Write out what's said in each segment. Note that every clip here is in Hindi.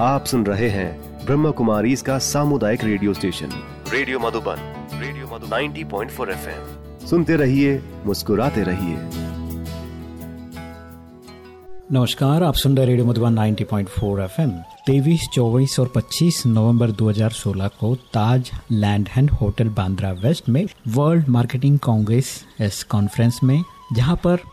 आप सुन रहे हैं ब्रह्म कुमारी इसका सामुदायिक radio station. Radio Madhuban radio Madhuban. 90.4 FM. सुनते रहिए मुस्कुराते रहिए। नमस्कार आप सुन रहे रेडियो मधुबन 90.4 एफएम। तेईस चौबीस और 25 नवंबर 2016 को Taj lands end hotel Bandra west में वर्ल्ड मार्केटिंग कांग्रेस इस कॉन्फ्रेंस में जहाँ पर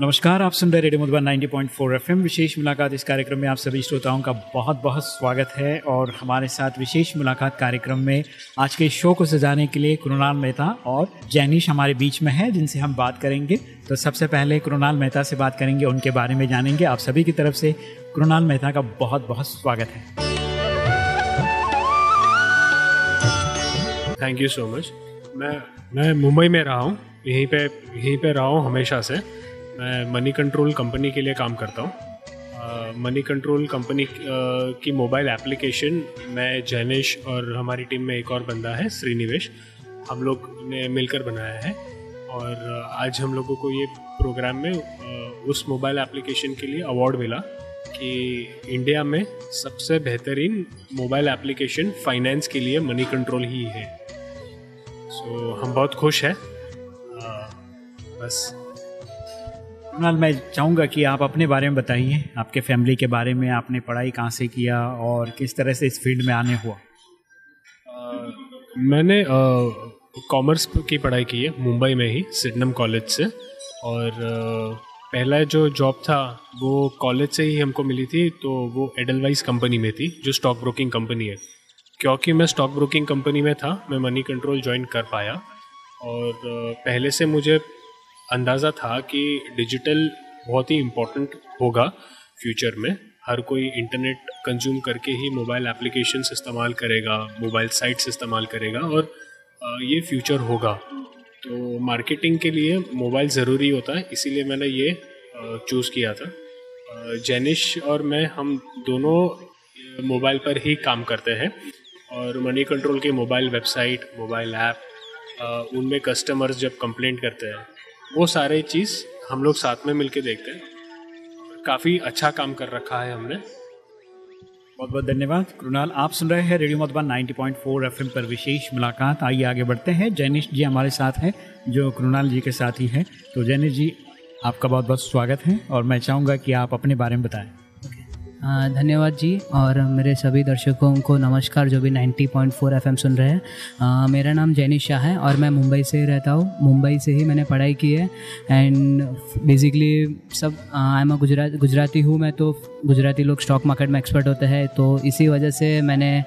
नमस्कार, आप सुन रहे रेडियो मधुबन 90.4 एफएम विशेष मुलाकात इस कार्यक्रम में आप सभी श्रोताओं का बहुत बहुत स्वागत है और हमारे साथ विशेष मुलाकात कार्यक्रम में आज के शो को सजाने के लिए कृणाल मेहता और जैनिश हमारे बीच में है, जिनसे हम बात करेंगे। तो सबसे पहले कृणाल मेहता से बात करेंगे, उनके बारे में जानेंगे। आप सभी की तरफ़ से कृणाल मेहता का बहुत बहुत स्वागत है। थैंक यू सो मच मैं मैं मुंबई में रहा हूँ। यहीं पे यहीं पे रहा हूँ हमेशा से। मैं मनी कंट्रोल कंपनी के लिए काम करता हूँ। मनी कंट्रोल कंपनी की मोबाइल एप्लीकेशन मैं जैनिश और हमारी टीम में एक और बंदा है श्रीनिवेश। हम लोग ने मिलकर बनाया है और आज हम लोगों को ये प्रोग्राम में उस मोबाइल एप्लीकेशन के लिए अवार्ड मिला कि इंडिया में सबसे बेहतरीन मोबाइल एप्लीकेशन फाइनेंस के लिए मनी कंट्रोल ही है। सो so, हम बहुत खुश हैं। बस। कुणाल मैं चाहूँगा कि आप अपने बारे में बताइए। आपके फैमिली के बारे में आपने पढ़ाई कहाँ से किया और किस तरह से इस फ़ील्ड में आने हुआ? आ, मैंने कॉमर्स की पढ़ाई की है मुंबई में ही सिडनम कॉलेज से। और आ, पहला जो जॉब था वो कॉलेज से ही हमको मिली थी तो वो एडलवाइज कंपनी में थी जो स्टॉक ब्रोकिंग कंपनी है। क्योंकि मैं स्टॉक ब्रोकिंग कंपनी में था मैं मनी कंट्रोल ज्वाइन कर पाया। और पहले से मुझे अंदाज़ा था कि डिजिटल बहुत ही इम्पोर्टेंट होगा फ्यूचर में। हर कोई इंटरनेट कंज्यूम करके ही मोबाइल एप्लीकेशन इस्तेमाल करेगा मोबाइल साइट्स इस्तेमाल करेगा और ये फ्यूचर होगा। तो मार्केटिंग के लिए मोबाइल ज़रूरी होता है, इसीलिए मैंने ये चूज़ किया था। जैनिश और मैं, हम दोनों मोबाइल पर ही काम करते हैं और मनी कंट्रोल के मोबाइल वेबसाइट मोबाइल ऐप उनमें कस्टमर्स जब कंप्लेंट करते हैं वो सारे चीज़ हम लोग साथ में मिलके देखते हैं। काफ़ी अच्छा काम कर रखा है हमने। बहुत बहुत धन्यवाद। कृणाल आप सुन रहे हैं रेडियो मधुबन 90.4 एफएम पर विशेष मुलाकात। आइए आगे बढ़ते हैं। जैनिश जी हमारे साथ हैं, जो कृणाल जी के साथ ही हैं। तो जैनिश जी, आपका बहुत बहुत स्वागत है और मैं चाहूँगा कि आप अपने बारे में बताएँ। धन्यवाद जी और मेरे सभी दर्शकों को नमस्कार जो भी 90.4 पॉइंट सुन रहे हैं। मेरा नाम जैनी शाह है और मैं मुंबई से रहता हूँ। मुंबई से ही मैंने पढ़ाई की है एंड बेसिकली सब आई एम गुजरात गुजराती हूँ मैं तो गुजराती लोग स्टॉक मार्केट में एक्सपर्ट होते हैं तो इसी वजह से मैंने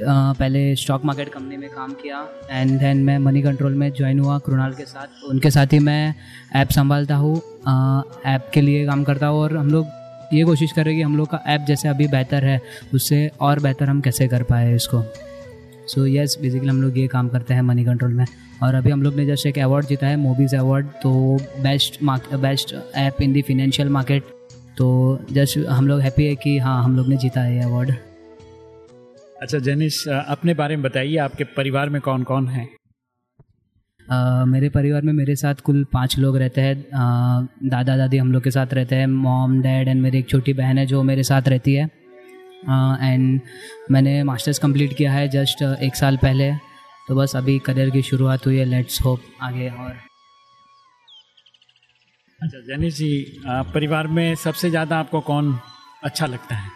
Uh, पहले स्टॉक मार्केट कंपनी में काम किया एंड देन मैं मनी कंट्रोल में ज्वाइन हुआ कृणाल के साथ। उनके साथ ही मैं ऐप संभालता हूँ ऐप के लिए काम करता हूँ और हम लोग ये कोशिश करें कि हम लोग का ऐप जैसे अभी बेहतर है, उससे और बेहतर हम कैसे कर पाए इसको। सो यस बेसिकली हम लोग ये काम करते हैं मनी कंट्रोल में। और अभी हम लोग ने जैसे एक अवार्ड जीता है मूवीज़ अवार्ड तो best best app in the financial market तो जस्ट हम लोग हैप्पी है कि हाँ हम लोग ने जीता है ये अवार्ड अच्छा जनिश अपने बारे में बताइए, आपके परिवार में कौन कौन है? Uh, मेरे परिवार में मेरे साथ कुल पाँच लोग रहते हैं। दादा दादी हम लोग के साथ रहते हैं। मॉम डैड एंड मेरी एक छोटी बहन है जो मेरे साथ रहती है। एंड मैंने मास्टर्स कंप्लीट किया है जस्ट एक साल पहले। तो बस अभी करियर की शुरुआत हुई है। लेट्स होप आगे और। अच्छा जैनी जी परिवार में सबसे ज़्यादा आपको कौन अच्छा लगता है?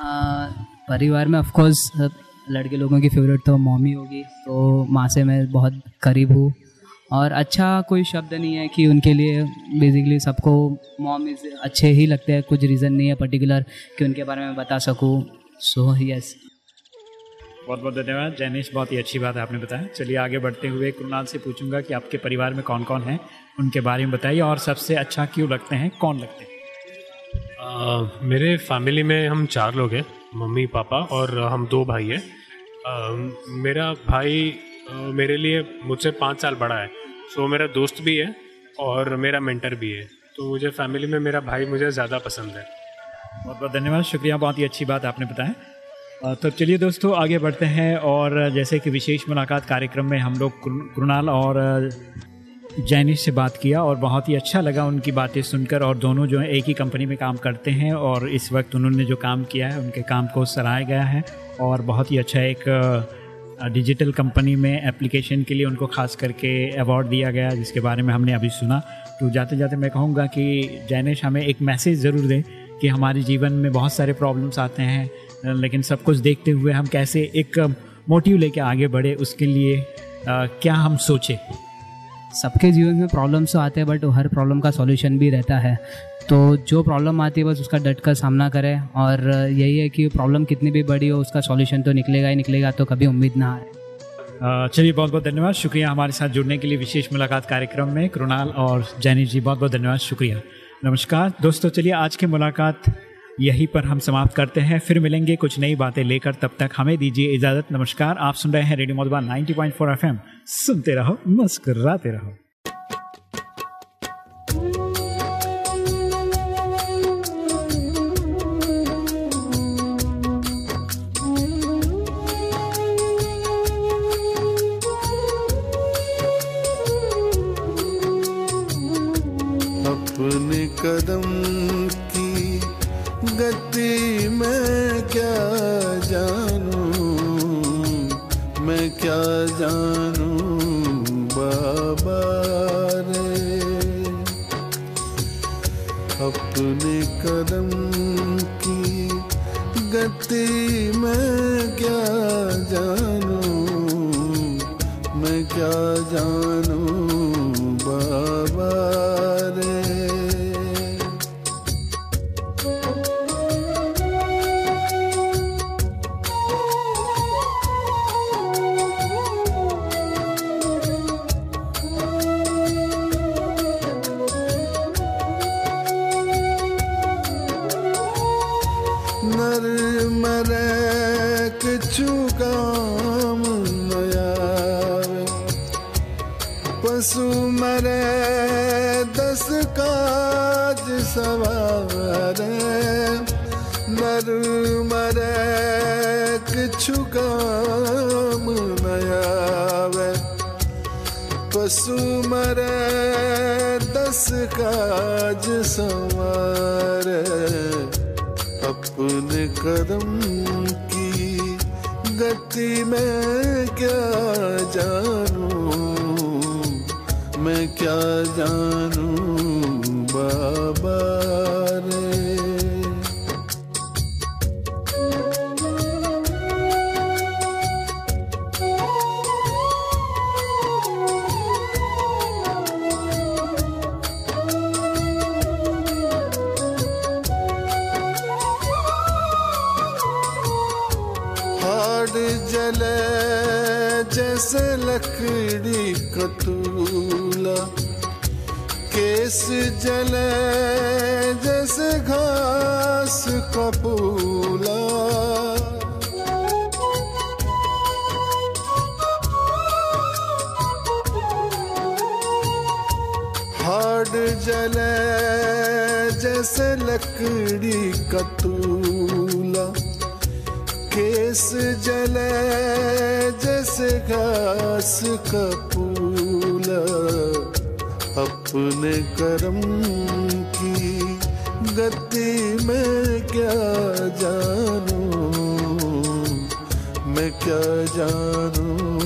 आ, परिवार में ऑफकोर्स लड़के लोगों की फेवरेट तो मॉमी होगी तो माँ से मैं बहुत करीब हूँ। और अच्छा कोई शब्द नहीं है कि उनके लिए बेसिकली सबको मॉम इज़ अच्छे ही लगते हैं कुछ रीज़न नहीं है पर्टिकुलर कि उनके बारे में बता सकूँ। सो यस बहुत बहुत धन्यवाद। जैनिश बहुत ही अच्छी बात है आपने बताया। चलिए आगे बढ़ते हुए कुणाल से पूछूँगा कि आपके परिवार में कौन कौन है? उनके बारे में बताइए और सबसे अच्छा क्यों लगते हैं? कौन लगते हैं? आ, मेरे फैमिली में हम चार लोग हैं मम्मी पापा और हम दो भाई हैं। मेरा भाई मेरे लिए मुझसे पाँच साल बड़ा है। सो, मेरा दोस्त भी है और मेरा मेंटर भी है। तो मुझे फैमिली में मेरा भाई मुझे ज़्यादा पसंद है। बहुत बहुत धन्यवाद। शुक्रिया, बहुत ही अच्छी बात आपने बताया। तो चलिए दोस्तों, आगे बढ़ते हैं और जैसे कि विशेष मुलाकात कार्यक्रम में हम लोग कृणाल और जैनिश से बात किया और बहुत ही अच्छा लगा उनकी बातें सुनकर और दोनों जो है एक ही कंपनी में काम करते हैं और इस वक्त उन्होंने जो काम किया है उनके काम को सराहाया गया है और बहुत ही अच्छा एक डिजिटल कंपनी में एप्लीकेशन के लिए उनको खास करके अवार्ड दिया गया जिसके बारे में हमने अभी सुना। तो जाते जाते मैं कहूँगा कि जैनिश हमें एक मैसेज ज़रूर दें कि हमारे जीवन में बहुत सारे प्रॉब्लम्स आते हैं लेकिन सब कुछ देखते हुए हम कैसे एक मोटिव लेके आगे बढ़े उसके लिए आ, क्या हम सोचें? सबके जीवन में प्रॉब्लम्स तो आते हैं बट हर प्रॉब्लम का सॉल्यूशन भी रहता है। तो जो प्रॉब्लम आती है, बस उसका डट कर सामना करें और यही है कि प्रॉब्लम कितनी भी बड़ी हो, उसका सॉल्यूशन तो निकलेगा ही निकलेगा तो कभी उम्मीद ना आए। चलिए, बहुत बहुत धन्यवाद। शुक्रिया हमारे साथ जुड़ने के लिए विशेष मुलाकात कार्यक्रम में, कृणाल और जैनी जी, बहुत बहुत धन्यवाद, शुक्रिया। नमस्कार। दोस्तों, चलिए आज की मुलाकात यहीं पर हम समाप्त करते हैं। फिर मिलेंगे कुछ नई बातें लेकर। तब तक हमें दीजिए इजाज़त। नमस्कार। आप सुन रहे हैं रेडियो मधुबन 90.4 एफएम। सुनते रहो, मुस्कुराते रहो। अपने कदम की गति मैं क्या जानू? मैं क्या जानू? मरे दस काज सवारे मर मरे किछु काम नयावे पशु मरे दस काज सवार अपने कदम की गति में क्या जान मैं क्या जानूं बाबा? कबूला हाड जले जैसे लकड़ी कतूला केस जले जैसे घास कपूल अपने कर्म कबीर क्या ही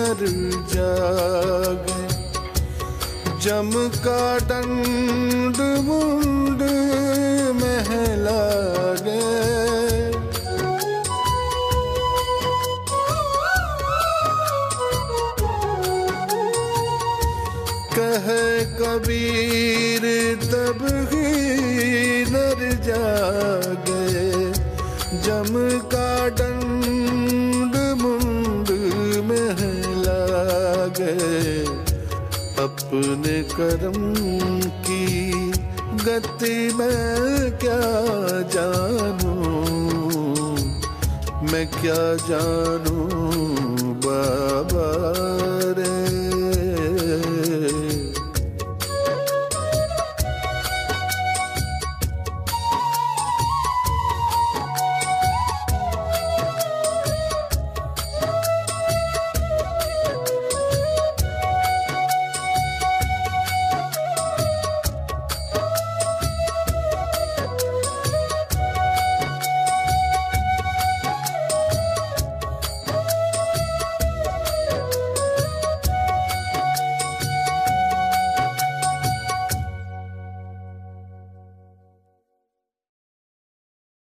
नर जागे। जम का दंड मुंड महला गए। कह कबीर तब ही नर जागे। अपने कर्म की गति मैं क्या जानू? मैं क्या जानू बाबा